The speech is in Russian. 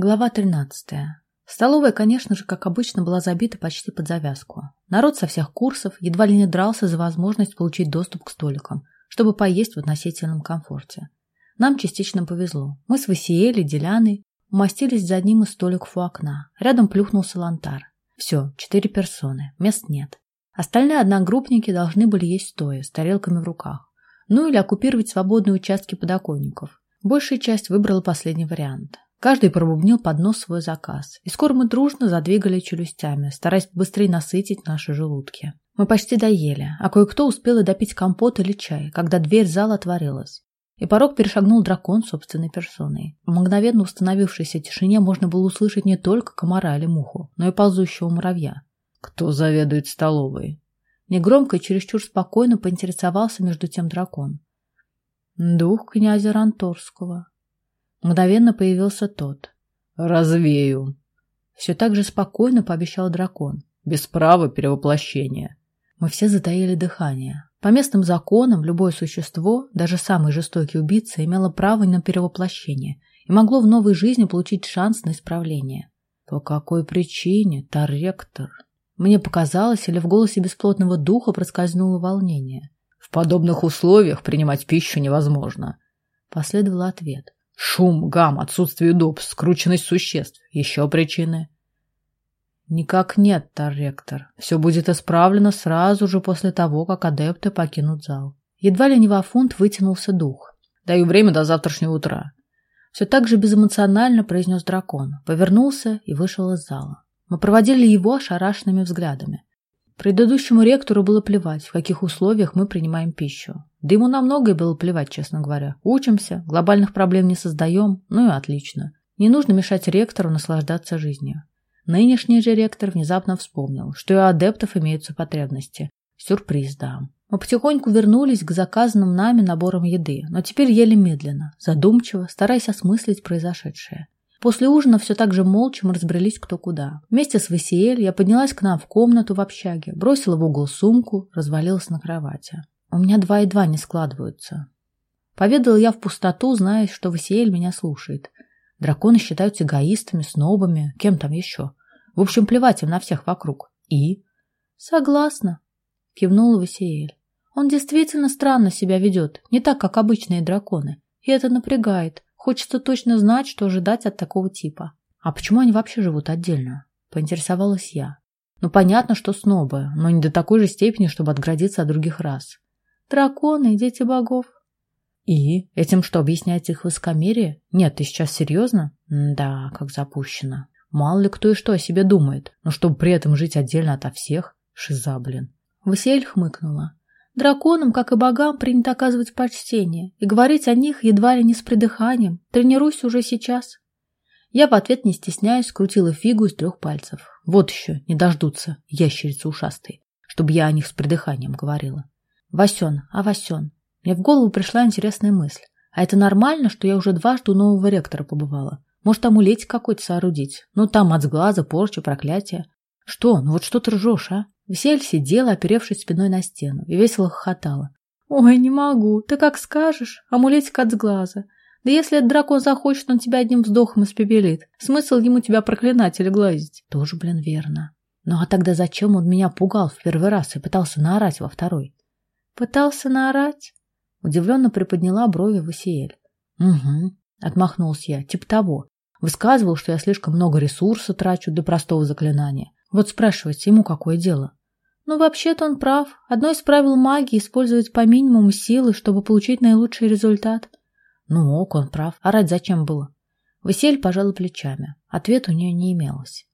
Глава 13. Столовая, конечно же, как обычно, была забита почти под завязку. Народ со всех курсов едва ли не дрался за возможность получить доступ к столикам, чтобы поесть в относительном комфорте. Нам частично повезло. Мы с Васиэлей, Деляной умостились за одним из столиков у окна. Рядом плюхнулся лантар. Все, четыре персоны, мест нет. Остальные одногруппники должны были есть стоя, с тарелками в руках. Ну или оккупировать свободные участки подоконников. Большая часть выбрала последний вариант. Каждый пробубнил под нос свой заказ, и скоро мы дружно задвигали челюстями, стараясь быстрее насытить наши желудки. Мы почти доели, а кое-кто успел и допить компот или чай, когда дверь зала отворилась. И порог перешагнул дракон собственной персоной. В мгновенно установившейся тишине можно было услышать не только комара или муху, но и ползущего муравья. «Кто заведует столовой?» Негромко и чересчур спокойно поинтересовался между тем дракон. «Дух князя Ранторского», Мгновенно появился тот. «Развею!» Все так же спокойно пообещал дракон. «Без права перевоплощения!» Мы все затаили дыхание. По местным законам любое существо, даже самый жестокий убийца, имело право на перевоплощение и могло в новой жизни получить шанс на исправление. По какой причине, Тарректор? Мне показалось, или в голосе бесплотного духа проскользнуло волнение. В подобных условиях принимать пищу невозможно. Последовал ответ. Шум, гам, отсутствие удобств, скрученность существ. Еще причины. Никак нет, Тарректор. Все будет исправлено сразу же после того, как адепты покинут зал. Едва ли не во фунт вытянулся дух. Даю время до завтрашнего утра. Все так же безэмоционально произнес дракон. Повернулся и вышел из зала. Мы проводили его ошарашенными взглядами. Предыдущему ректору было плевать, в каких условиях мы принимаем пищу. Да ему на многое было плевать, честно говоря. Учимся, глобальных проблем не создаем, ну и отлично. Не нужно мешать ректору наслаждаться жизнью. Нынешний же ректор внезапно вспомнил, что и у адептов имеются потребности. Сюрприз, да. Мы потихоньку вернулись к заказанным нами наборам еды, но теперь ели медленно, задумчиво, стараясь осмыслить произошедшее. После ужина все так же молча мы разбрелись кто куда. Вместе с Васиэль я поднялась к нам в комнату в общаге, бросила в угол сумку, развалилась на кровати. У меня два и два не складываются. Поведала я в пустоту, зная, что Васиэль меня слушает. Драконы считаются эгоистами, снобами, кем там еще. В общем, плевать им на всех вокруг. И? Согласна, кивнула Васиэль. Он действительно странно себя ведет, не так, как обычные драконы. И это напрягает. Хочется точно знать, что ожидать от такого типа. А почему они вообще живут отдельно? Поинтересовалась я. Ну, понятно, что снобы, но не до такой же степени, чтобы отградиться от других рас. Драконы, дети богов. И? Этим что, объясняется их высокомерие? Нет, ты сейчас серьезно? да, как запущено. Мало ли кто и что о себе думает, но чтобы при этом жить отдельно ото всех, шиза, блин. Василь хмыкнула. Драконам, как и богам, принято оказывать почтение и говорить о них едва ли не с придыханием. Тренируйся уже сейчас. Я в ответ, не стесняясь, скрутила фигу из трех пальцев. Вот еще, не дождутся, ящерицы ушастые, чтобы я о них с придыханием говорила. Васен, а Васен. Мне в голову пришла интересная мысль. А это нормально, что я уже дважды у нового ректора побывала? Может, амулетик какой-то соорудить? Ну, там от сглаза, порча, проклятие. Что? Ну вот что ты ржешь, а? Весель сидела, оперевшись спиной на стену, и весело хохотала. «Ой, не могу, ты как скажешь, амулетик от сглаза. Да если этот дракон захочет, он тебя одним вздохом испепелит. Смысл ему тебя проклинать или глазить?» Тоже, блин, верно. Ну а тогда зачем он меня пугал в первый раз и пытался наорать во второй? «Пытался наорать?» Удивленно приподняла брови Васиэль. «Угу», — отмахнулся я, типа того. Высказывал, что я слишком много ресурса трачу для простого заклинания. Вот спрашивать ему какое дело. Ну, вообще-то он прав. Одно из правил магии – использовать по минимуму силы, чтобы получить наилучший результат. Ну, ок, он прав. Орать зачем было? Василь пожала плечами. Ответа у нее не имелось.